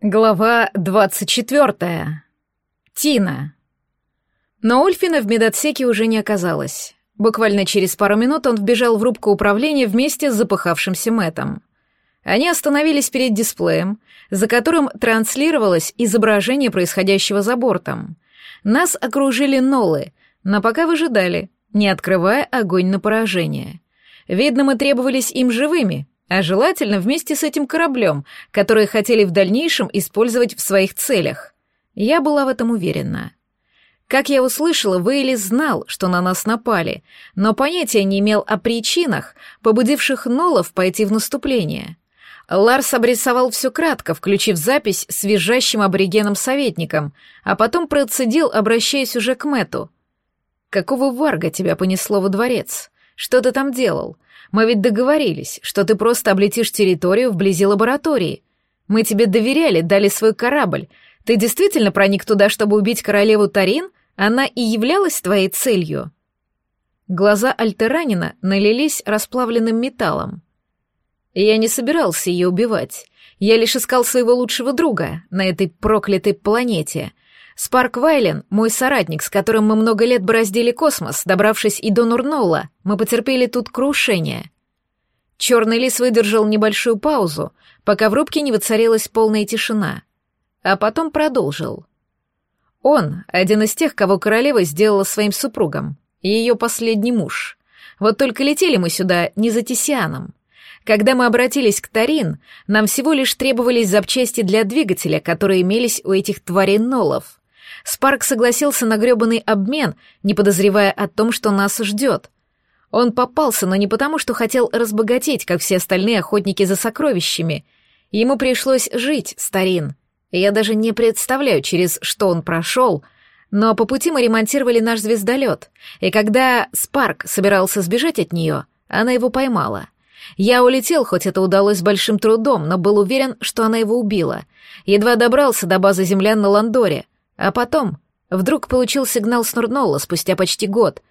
Глава 24. Тина. Но Ульфина в медотсеке уже не оказалось. Буквально через пару минут он вбежал в рубку управления вместе с запыхавшимся Мэтом. Они остановились перед дисплеем, за которым транслировалось изображение происходящего за бортом. Нас окружили нолы, но пока выжидали, не открывая огонь на поражение. Видно, мы требовались им живыми, а желательно вместе с этим кораблем, который хотели в дальнейшем использовать в своих целях. Я была в этом уверена. Как я услышала, Вейли знал, что на нас напали, но понятия не имел о причинах, побудивших Нолов пойти в наступление. Ларс обрисовал все кратко, включив запись с визжащим аборигеном-советником, а потом процедил, обращаясь уже к Мэту. «Какого варга тебя понесло во дворец? Что ты там делал? Мы ведь договорились, что ты просто облетишь территорию вблизи лаборатории. Мы тебе доверяли, дали свой корабль. Ты действительно проник туда, чтобы убить королеву Тарин? Она и являлась твоей целью?» Глаза Альтеранина налились расплавленным металлом. Я не собирался ее убивать. Я лишь искал своего лучшего друга на этой проклятой планете. Спарк Вайлен — мой соратник, с которым мы много лет бороздили космос, добравшись и до Нурнола. Мы потерпели тут крушение. Черный лис выдержал небольшую паузу, пока в рубке не воцарилась полная тишина. А потом продолжил. Он — один из тех, кого королева сделала своим супругом, ее последний муж. Вот только летели мы сюда не за Тисианом. Когда мы обратились к Тарин, нам всего лишь требовались запчасти для двигателя, которые имелись у этих тварей Нолов. Спарк согласился на грёбаный обмен, не подозревая о том, что нас ждет. Он попался, но не потому, что хотел разбогатеть, как все остальные охотники за сокровищами. Ему пришлось жить, старин. Я даже не представляю, через что он прошел, но по пути мы ремонтировали наш звездолет, и когда Спарк собирался сбежать от нее, она его поймала. Я улетел, хоть это удалось с большим трудом, но был уверен, что она его убила. Едва добрался до базы землян на Ландоре — а потом вдруг получил сигнал с Нурнола спустя почти год.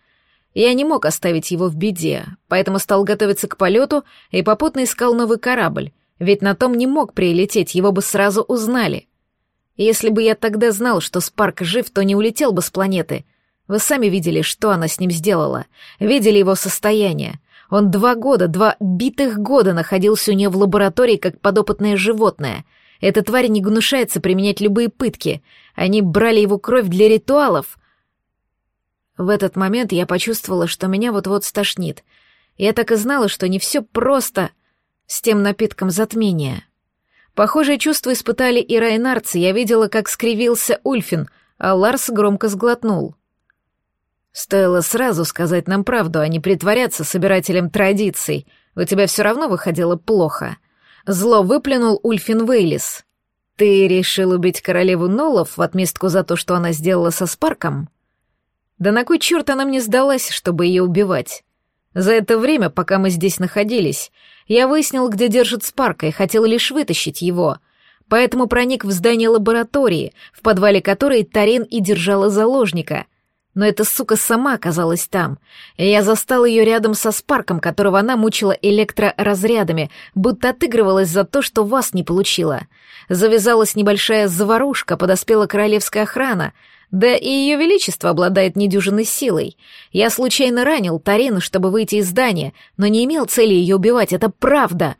Я не мог оставить его в беде, поэтому стал готовиться к полету и попутно искал новый корабль, ведь на том не мог прилететь, его бы сразу узнали. Если бы я тогда знал, что Спарк жив, то не улетел бы с планеты. Вы сами видели, что она с ним сделала, видели его состояние. Он два года, два битых года находился у нее в лаборатории как подопытное животное — эта тварь не гнушается применять любые пытки. Они брали его кровь для ритуалов. В этот момент я почувствовала, что меня вот-вот стошнит. Я так и знала, что не все просто с тем напитком затмения. Похожее чувство испытали и райнарцы. Я видела, как скривился Ульфин, а Ларс громко сглотнул. Стоило сразу сказать нам правду, а не притворяться собирателем традиций. У тебя все равно выходило плохо. Зло выплюнул Ульфин Вейлис. «Ты решил убить королеву Нолов в отместку за то, что она сделала со Спарком?» «Да на кой черт она мне сдалась, чтобы ее убивать?» За это время, пока мы здесь находились, я выяснил, где держит Спарка, и хотел лишь вытащить его. Поэтому проник в здание лаборатории, в подвале которой Тарин и держала заложника — но эта сука сама оказалась там, и я застал ее рядом со Спарком, которого она мучила электроразрядами, будто отыгрывалась за то, что вас не получила. Завязалась небольшая заварушка, подоспела королевская охрана, да и ее величество обладает недюжинной силой. Я случайно ранил Тарину, чтобы выйти из здания, но не имел цели ее убивать, это правда!»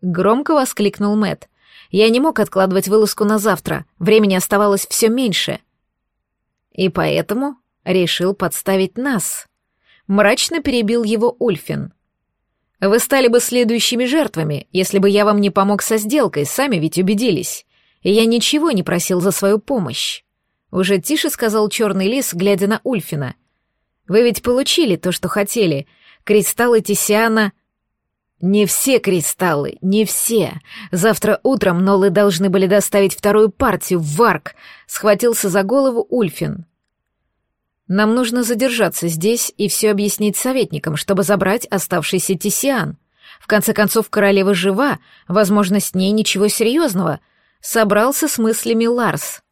Громко воскликнул Мэт. Я не мог откладывать вылазку на завтра, времени оставалось все меньше. И поэтому решил подставить нас. Мрачно перебил его Ульфин. Вы стали бы следующими жертвами, если бы я вам не помог со сделкой, сами ведь убедились. И я ничего не просил за свою помощь. Уже тише сказал черный лис, глядя на Ульфина. Вы ведь получили то, что хотели. Кристаллы Тисиана... Не все кристаллы, не все. Завтра утром Нолы должны были доставить вторую партию в Варк. Схватился за голову Ульфин. Нам нужно задержаться здесь и все объяснить советникам, чтобы забрать оставшийся Тисиан. В конце концов, королева жива, возможно, с ней ничего серьезного. Собрался с мыслями Ларс.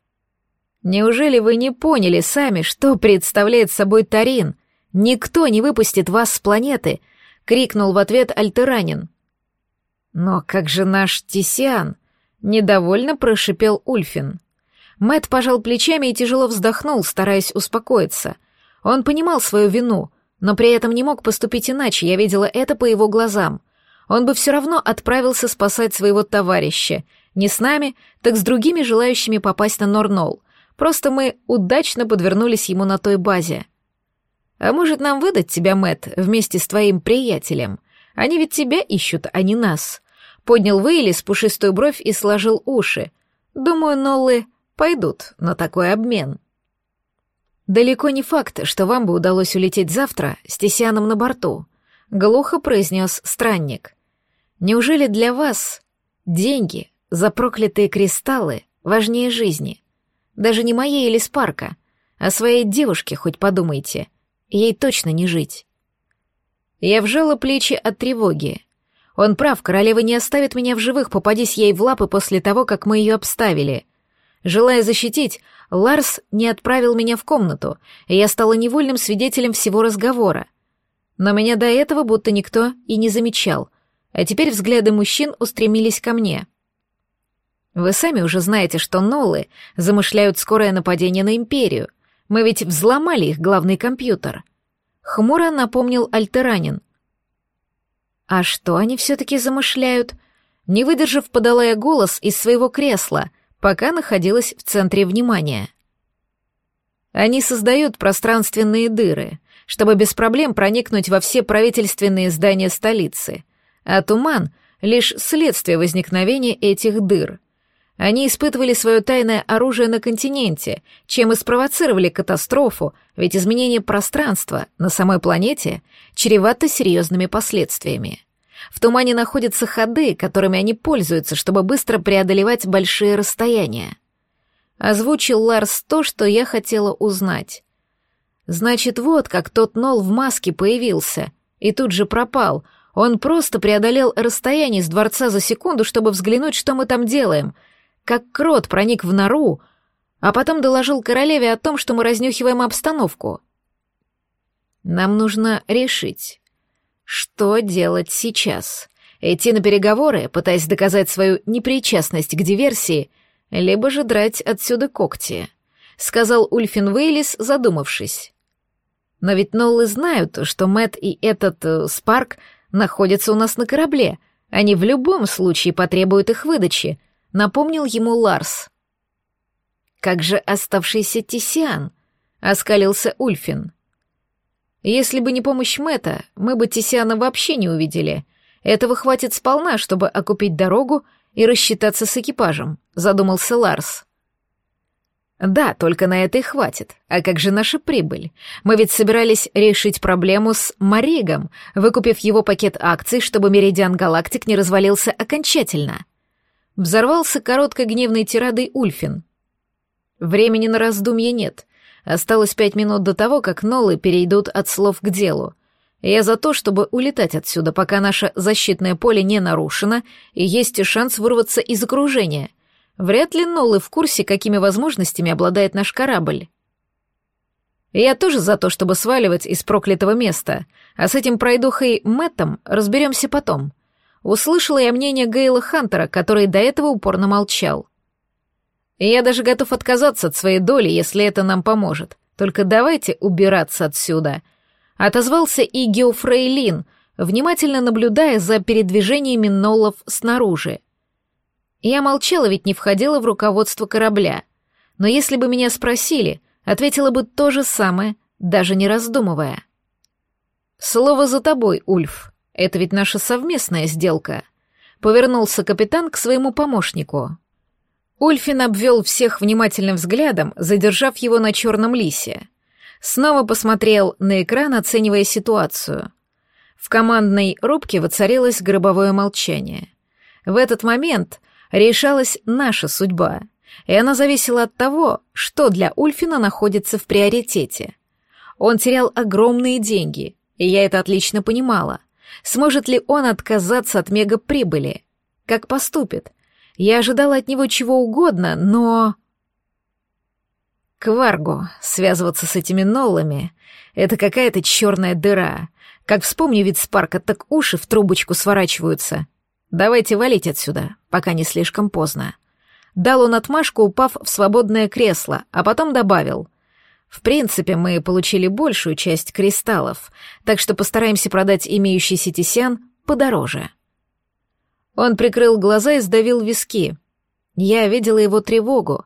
Неужели вы не поняли сами, что представляет собой Тарин? Никто не выпустит вас с планеты, крикнул в ответ Альтеранин. Но как же наш Тисиан? Недовольно прошипел Ульфин. Мэт пожал плечами и тяжело вздохнул, стараясь успокоиться. Он понимал свою вину, но при этом не мог поступить иначе, я видела это по его глазам. Он бы все равно отправился спасать своего товарища. Не с нами, так с другими желающими попасть на Норнол. Просто мы удачно подвернулись ему на той базе. А может, нам выдать тебя, Мэт, вместе с твоим приятелем? Они ведь тебя ищут, а не нас. Поднял Вейлис пушистую бровь и сложил уши. Думаю, Ноллы пойдут на такой обмен. Далеко не факт, что вам бы удалось улететь завтра с Тесяном на борту, глухо произнес странник. Неужели для вас деньги за проклятые кристаллы важнее жизни? Даже не моей или Спарка, а своей девушке хоть подумайте. Ей точно не жить. Я вжала плечи от тревоги. Он прав, королева не оставит меня в живых, попадись ей в лапы после того, как мы ее обставили. Желая защитить, Ларс не отправил меня в комнату, и я стала невольным свидетелем всего разговора. Но меня до этого будто никто и не замечал, а теперь взгляды мужчин устремились ко мне. Вы сами уже знаете, что Ноллы замышляют скорое нападение на Империю. Мы ведь взломали их главный компьютер. Хмуро напомнил Альтеранин. А что они все-таки замышляют? Не выдержав, подала я голос из своего кресла, пока находилась в центре внимания. Они создают пространственные дыры, чтобы без проблем проникнуть во все правительственные здания столицы, а туман — лишь следствие возникновения этих дыр. Они испытывали свое тайное оружие на континенте, чем и спровоцировали катастрофу, ведь изменение пространства на самой планете чревато серьезными последствиями. В тумане находятся ходы, которыми они пользуются, чтобы быстро преодолевать большие расстояния. Озвучил Ларс то, что я хотела узнать. Значит, вот как тот Нол в маске появился и тут же пропал. Он просто преодолел расстояние с дворца за секунду, чтобы взглянуть, что мы там делаем — как крот проник в нору, а потом доложил королеве о том, что мы разнюхиваем обстановку. Нам нужно решить, что делать сейчас. Идти на переговоры, пытаясь доказать свою непричастность к диверсии, либо же драть отсюда когти, сказал Ульфин Вейлис, задумавшись. Но ведь Ноллы знают, что Мэт и этот э, Спарк находятся у нас на корабле. Они в любом случае потребуют их выдачи, напомнил ему Ларс. «Как же оставшийся Тисиан?» — оскалился Ульфин. «Если бы не помощь Мэта, мы бы Тисиана вообще не увидели. Этого хватит сполна, чтобы окупить дорогу и рассчитаться с экипажем», — задумался Ларс. «Да, только на это и хватит. А как же наша прибыль? Мы ведь собирались решить проблему с Маригом, выкупив его пакет акций, чтобы Меридиан Галактик не развалился окончательно». Взорвался короткой гневной тирадой Ульфин. Времени на раздумье нет. Осталось пять минут до того, как Нолы перейдут от слов к делу. Я за то, чтобы улетать отсюда, пока наше защитное поле не нарушено и есть шанс вырваться из окружения. Вряд ли Нолы в курсе, какими возможностями обладает наш корабль. Я тоже за то, чтобы сваливать из проклятого места, а с этим пройдухой Мэттом разберемся потом — услышала я мнение Гейла Хантера, который до этого упорно молчал. «Я даже готов отказаться от своей доли, если это нам поможет. Только давайте убираться отсюда», — отозвался и Геофрейлин, внимательно наблюдая за передвижениями Ноллов снаружи. Я молчала, ведь не входила в руководство корабля. Но если бы меня спросили, ответила бы то же самое, даже не раздумывая. «Слово за тобой, Ульф», это ведь наша совместная сделка. Повернулся капитан к своему помощнику. Ульфин обвел всех внимательным взглядом, задержав его на черном лисе. Снова посмотрел на экран, оценивая ситуацию. В командной рубке воцарилось гробовое молчание. В этот момент решалась наша судьба, и она зависела от того, что для Ульфина находится в приоритете. Он терял огромные деньги, и я это отлично понимала. Сможет ли он отказаться от мегаприбыли? Как поступит? Я ожидала от него чего угодно, но... Кварго, связываться с этими ноллами — это какая-то черная дыра. Как вспомню вид Спарка, так уши в трубочку сворачиваются. давайте валить отсюда, пока не слишком поздно. Дал он отмашку, упав в свободное кресло, а потом добавил. В принципе, мы получили большую часть кристаллов, так что постараемся продать имеющийся тесян подороже. Он прикрыл глаза и сдавил виски. Я видела его тревогу.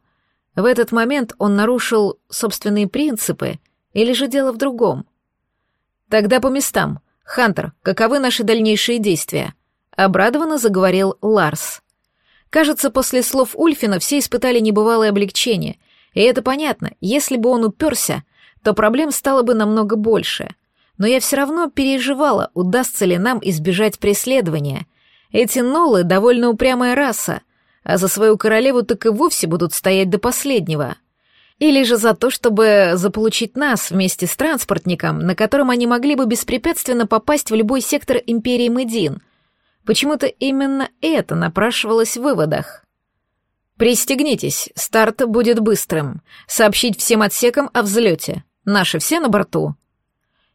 В этот момент он нарушил собственные принципы, или же дело в другом? Тогда по местам. Хантер, каковы наши дальнейшие действия? Обрадованно заговорил Ларс. Кажется, после слов Ульфина все испытали небывалое облегчение, и это понятно, если бы он уперся, то проблем стало бы намного больше. Но я все равно переживала, удастся ли нам избежать преследования. Эти ноллы довольно упрямая раса, а за свою королеву так и вовсе будут стоять до последнего. Или же за то, чтобы заполучить нас вместе с транспортником, на котором они могли бы беспрепятственно попасть в любой сектор Империи Медин, Почему-то именно это напрашивалось в выводах. «Пристегнитесь, старт будет быстрым. Сообщить всем отсекам о взлете. Наши все на борту».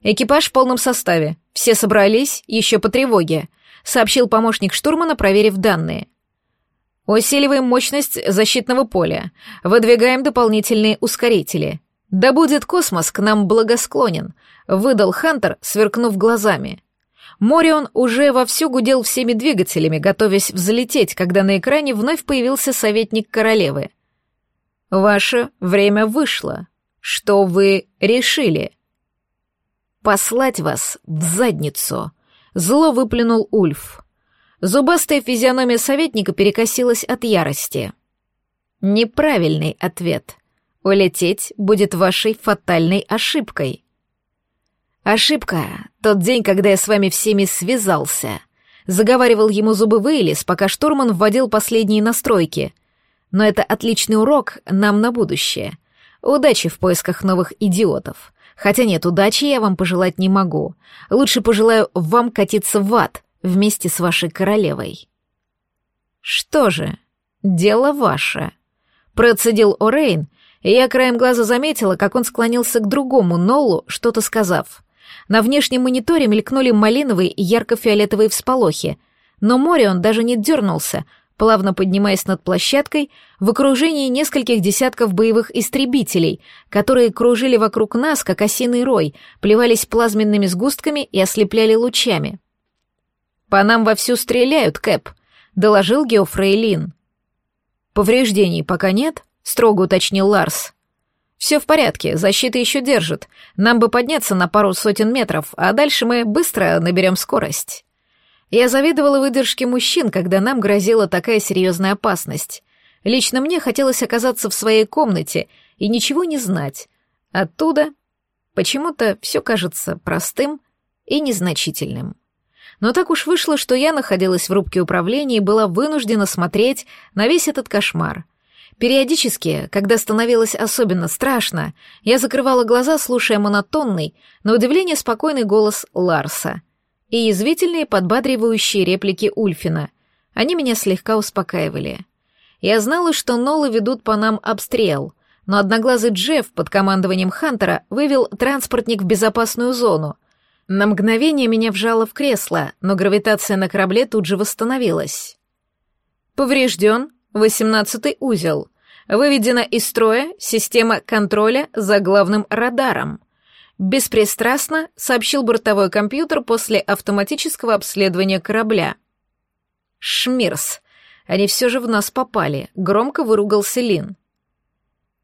«Экипаж в полном составе. Все собрались, еще по тревоге», — сообщил помощник штурмана, проверив данные. «Усиливаем мощность защитного поля. Выдвигаем дополнительные ускорители. Да будет космос к нам благосклонен», — выдал Хантер, сверкнув глазами. Морион уже вовсю гудел всеми двигателями, готовясь взлететь, когда на экране вновь появился советник королевы. «Ваше время вышло. Что вы решили?» «Послать вас в задницу», — зло выплюнул Ульф. Зубастая физиономия советника перекосилась от ярости. «Неправильный ответ. Улететь будет вашей фатальной ошибкой». «Ошибка. Тот день, когда я с вами всеми связался», — заговаривал ему зубы Вейлис, пока штурман вводил последние настройки. «Но это отличный урок нам на будущее. Удачи в поисках новых идиотов. Хотя нет, удачи я вам пожелать не могу. Лучше пожелаю вам катиться в ад вместе с вашей королевой». «Что же, дело ваше», — процедил Орейн, и я краем глаза заметила, как он склонился к другому Ноллу, что-то сказав. На внешнем мониторе мелькнули малиновые и ярко-фиолетовые всполохи, но море он даже не дернулся, плавно поднимаясь над площадкой в окружении нескольких десятков боевых истребителей, которые кружили вокруг нас, как осиный рой, плевались плазменными сгустками и ослепляли лучами. «По нам вовсю стреляют, Кэп», — доложил Геофрейлин. «Повреждений пока нет?» — строго уточнил Ларс. «Все в порядке, защита еще держит. Нам бы подняться на пару сотен метров, а дальше мы быстро наберем скорость». Я завидовала выдержке мужчин, когда нам грозила такая серьезная опасность. Лично мне хотелось оказаться в своей комнате и ничего не знать. Оттуда почему-то все кажется простым и незначительным. Но так уж вышло, что я находилась в рубке управления и была вынуждена смотреть на весь этот кошмар — Периодически, когда становилось особенно страшно, я закрывала глаза, слушая монотонный, на удивление спокойный голос Ларса и язвительные подбадривающие реплики Ульфина. Они меня слегка успокаивали. Я знала, что Нолы ведут по нам обстрел, но одноглазый Джефф под командованием Хантера вывел транспортник в безопасную зону. На мгновение меня вжало в кресло, но гравитация на корабле тут же восстановилась. «Поврежден Восемнадцатый узел. Выведена из строя система контроля за главным радаром. Беспристрастно сообщил бортовой компьютер после автоматического обследования корабля. Шмирс. Они все же в нас попали, громко выругался Лин.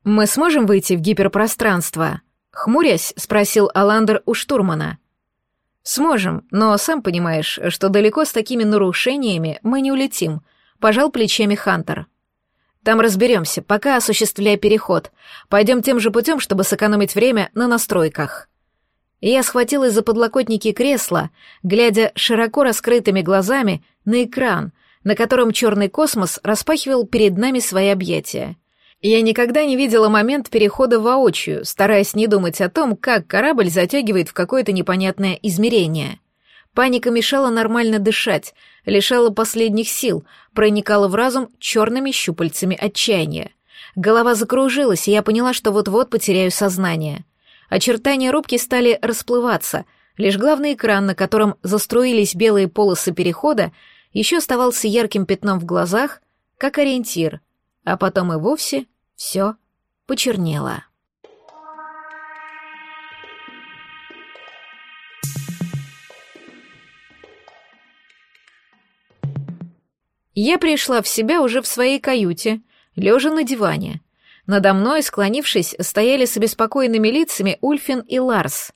«Мы сможем выйти в гиперпространство?» Хмурясь, спросил Аландер у штурмана. «Сможем, но сам понимаешь, что далеко с такими нарушениями мы не улетим», пожал плечами Хантер. Там разберемся, пока осуществляя переход. Пойдем тем же путем, чтобы сэкономить время на настройках. Я схватилась за подлокотники кресла, глядя широко раскрытыми глазами на экран, на котором черный космос распахивал перед нами свои объятия. Я никогда не видела момент перехода воочию, стараясь не думать о том, как корабль затягивает в какое-то непонятное измерение. Паника мешала нормально дышать, лишала последних сил, проникала в разум черными щупальцами отчаяния. Голова закружилась, и я поняла, что вот-вот потеряю сознание. Очертания рубки стали расплываться, лишь главный экран, на котором заструились белые полосы перехода, еще оставался ярким пятном в глазах, как ориентир, а потом и вовсе все почернело. Я пришла в себя уже в своей каюте, лежа на диване. Надо мной, склонившись, стояли с обеспокоенными лицами Ульфин и Ларс.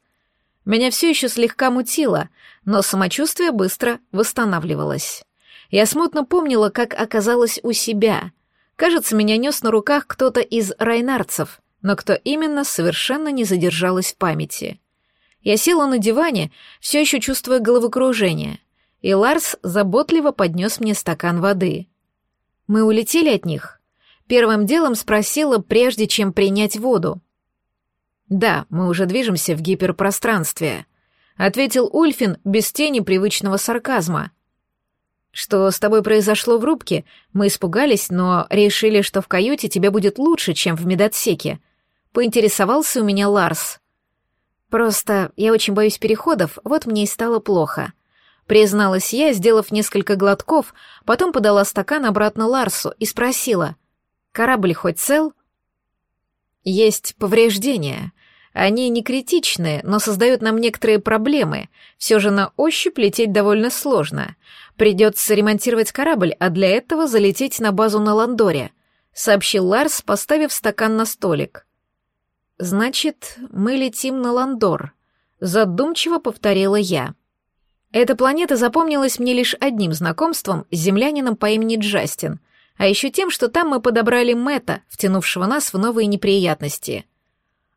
Меня все еще слегка мутило, но самочувствие быстро восстанавливалось. Я смутно помнила, как оказалась у себя. Кажется, меня нес на руках кто-то из райнарцев, но кто именно, совершенно не задержалась в памяти. Я села на диване, все еще чувствуя головокружение, и Ларс заботливо поднес мне стакан воды. Мы улетели от них. Первым делом спросила, прежде чем принять воду. «Да, мы уже движемся в гиперпространстве», — ответил Ульфин без тени привычного сарказма. «Что с тобой произошло в рубке? Мы испугались, но решили, что в каюте тебе будет лучше, чем в медотсеке», — поинтересовался у меня Ларс. «Просто я очень боюсь переходов, вот мне и стало плохо», — призналась я, сделав несколько глотков, потом подала стакан обратно Ларсу и спросила, «Корабль хоть цел?» «Есть повреждения. Они не критичные, но создают нам некоторые проблемы. Все же на ощупь лететь довольно сложно. Придется ремонтировать корабль, а для этого залететь на базу на Ландоре», — сообщил Ларс, поставив стакан на столик. «Значит, мы летим на Ландор», — задумчиво повторила я. Эта планета запомнилась мне лишь одним знакомством с землянином по имени Джастин, а еще тем, что там мы подобрали Мэтта, втянувшего нас в новые неприятности —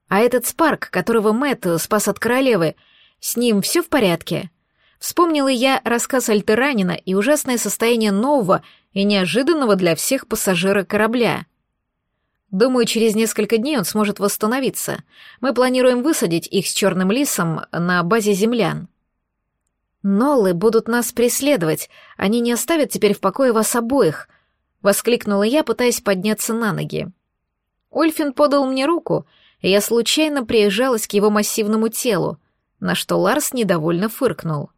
а этот Спарк, которого Мэтт спас от королевы, с ним все в порядке? Вспомнила я рассказ Альтеранина и ужасное состояние нового и неожиданного для всех пассажира корабля. Думаю, через несколько дней он сможет восстановиться. Мы планируем высадить их с черным лисом на базе землян. Ноллы будут нас преследовать, они не оставят теперь в покое вас обоих, воскликнула я, пытаясь подняться на ноги. Ольфин подал мне руку, и я случайно приезжалась к его массивному телу, на что Ларс недовольно фыркнул.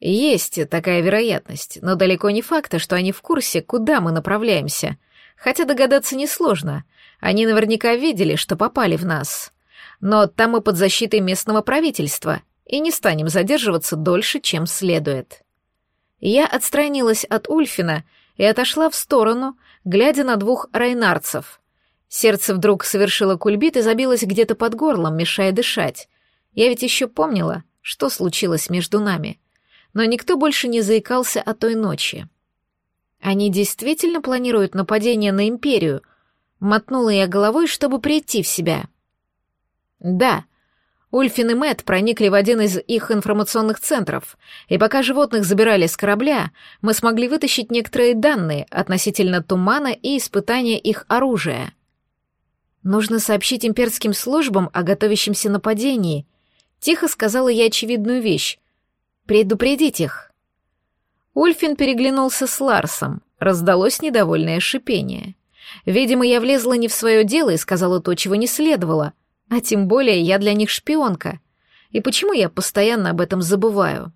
Есть такая вероятность, но далеко не факт, что они в курсе, куда мы направляемся. Хотя догадаться несложно. Они наверняка видели, что попали в нас. Но там мы под защитой местного правительства и не станем задерживаться дольше, чем следует. Я отстранилась от Ульфина и отошла в сторону, глядя на двух райнарцев — Сердце вдруг совершило кульбит и забилось где-то под горлом, мешая дышать. Я ведь еще помнила, что случилось между нами. Но никто больше не заикался о той ночи. Они действительно планируют нападение на Империю? Мотнула я головой, чтобы прийти в себя. Да. Ульфин и Мэтт проникли в один из их информационных центров, и пока животных забирали с корабля, мы смогли вытащить некоторые данные относительно тумана и испытания их оружия — Нужно сообщить имперским службам о готовящемся нападении. Тихо сказала я очевидную вещь. Предупредить их. Ульфин переглянулся с Ларсом. Раздалось недовольное шипение. Видимо, я влезла не в свое дело и сказала то, чего не следовало. А тем более я для них шпионка. И почему я постоянно об этом забываю?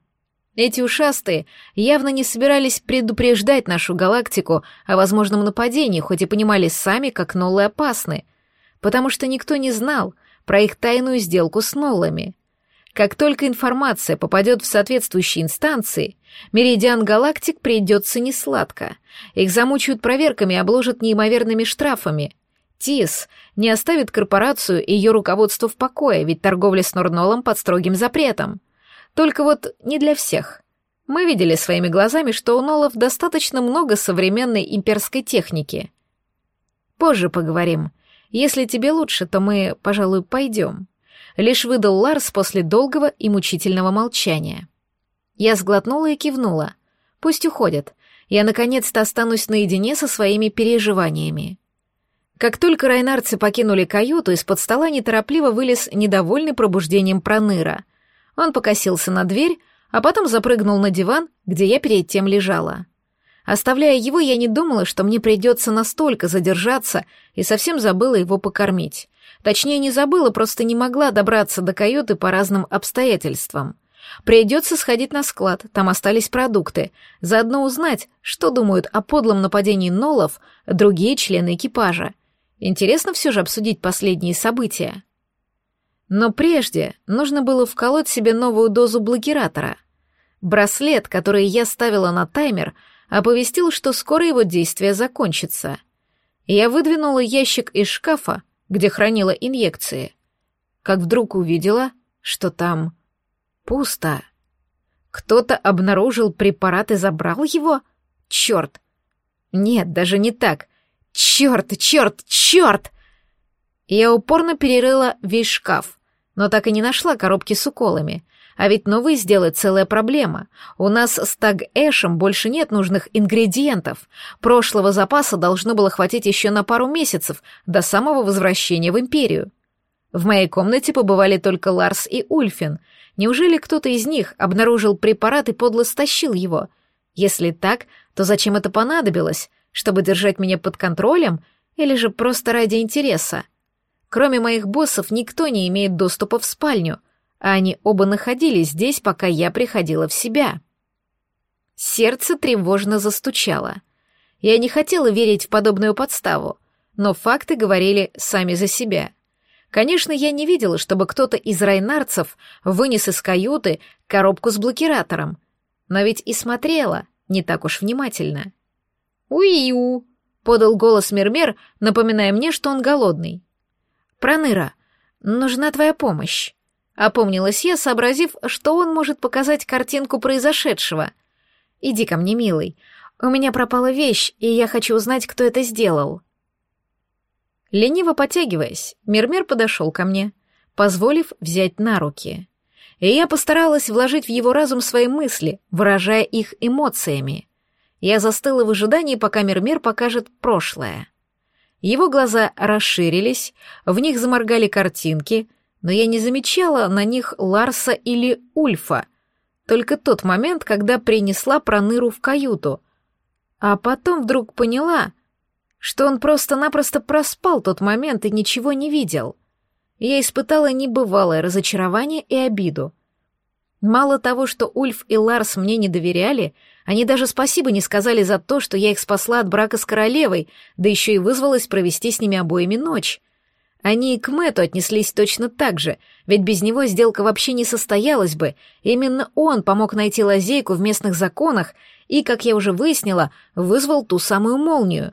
Эти ушастые явно не собирались предупреждать нашу галактику о возможном нападении, хоть и понимали сами, как Ноллы опасны — потому что никто не знал про их тайную сделку с Ноллами. Как только информация попадет в соответствующие инстанции, Меридиан Галактик придется несладко. Их замучают проверками и обложат неимоверными штрафами. ТИС не оставит корпорацию и ее руководство в покое, ведь торговля с Норнолом под строгим запретом. Только вот не для всех. Мы видели своими глазами, что у Нолов достаточно много современной имперской техники. Позже поговорим. Если тебе лучше, то мы, пожалуй, пойдем. Лишь выдал Ларс после долгого и мучительного молчания. Я сглотнула и кивнула. Пусть уходят. Я наконец-то останусь наедине со своими переживаниями. Как только райнарцы покинули каюту, из-под стола неторопливо вылез недовольный пробуждением проныра. Он покосился на дверь, а потом запрыгнул на диван, где я перед тем лежала. Оставляя его, я не думала, что мне придется настолько задержаться, и совсем забыла его покормить. Точнее, не забыла, просто не могла добраться до каюты по разным обстоятельствам. Придется сходить на склад, там остались продукты, заодно узнать, что думают о подлом нападении Нолов другие члены экипажа. Интересно все же обсудить последние события. Но прежде нужно было вколоть себе новую дозу блокиратора. Браслет, который я ставила на таймер, оповестил, что скоро его действие закончится. Я выдвинула ящик из шкафа, где хранила инъекции, как вдруг увидела, что там пусто. Кто-то обнаружил препарат и забрал его? Черт! Нет, даже не так. Черт, черт, черт! Я упорно перерыла весь шкаф, но так и не нашла коробки с уколами. А ведь новый сделать целая проблема. У нас с Таг-Эшем больше нет нужных ингредиентов. Прошлого запаса должно было хватить еще на пару месяцев, до самого возвращения в Империю. В моей комнате побывали только Ларс и Ульфин. Неужели кто-то из них обнаружил препарат и подло стащил его? Если так, то зачем это понадобилось? Чтобы держать меня под контролем? Или же просто ради интереса? Кроме моих боссов, никто не имеет доступа в спальню, а они оба находились здесь, пока я приходила в себя. Сердце тревожно застучало. Я не хотела верить в подобную подставу, но факты говорили сами за себя. Конечно, я не видела, чтобы кто-то из райнарцев вынес из каюты коробку с блокиратором, но ведь и смотрела не так уж внимательно. «Уи-ю!» — подал голос Мермер, напоминая мне, что он голодный. «Проныра, нужна твоя помощь», — опомнилась я, сообразив, что он может показать картинку произошедшего. «Иди ко мне, милый. У меня пропала вещь, и я хочу узнать, кто это сделал». Лениво потягиваясь, Мирмир подошел ко мне, позволив взять на руки. И я постаралась вложить в его разум свои мысли, выражая их эмоциями. Я застыла в ожидании, пока Мирмир покажет прошлое. Его глаза расширились, в них заморгали картинки, но я не замечала на них Ларса или Ульфа, только тот момент, когда принесла проныру в каюту. А потом вдруг поняла, что он просто-напросто проспал тот момент и ничего не видел. Я испытала небывалое разочарование и обиду. Мало того, что Ульф и Ларс мне не доверяли, они даже спасибо не сказали за то, что я их спасла от брака с королевой, да еще и вызвалась провести с ними обоими ночь. Они и к Мэту отнеслись точно так же, ведь без него сделка вообще не состоялась бы. Именно он помог найти лазейку в местных законах и, как я уже выяснила, вызвал ту самую молнию.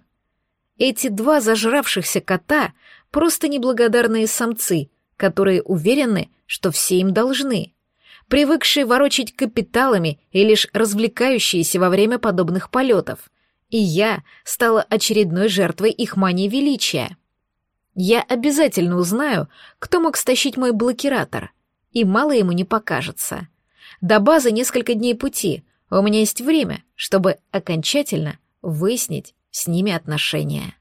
Эти два зажравшихся кота — просто неблагодарные самцы, которые уверены, что все им должны привыкшие ворочать капиталами и лишь развлекающиеся во время подобных полетов. И я стала очередной жертвой их мании величия. Я обязательно узнаю, кто мог стащить мой блокиратор, и мало ему не покажется. До базы несколько дней пути, у меня есть время, чтобы окончательно выяснить с ними отношения.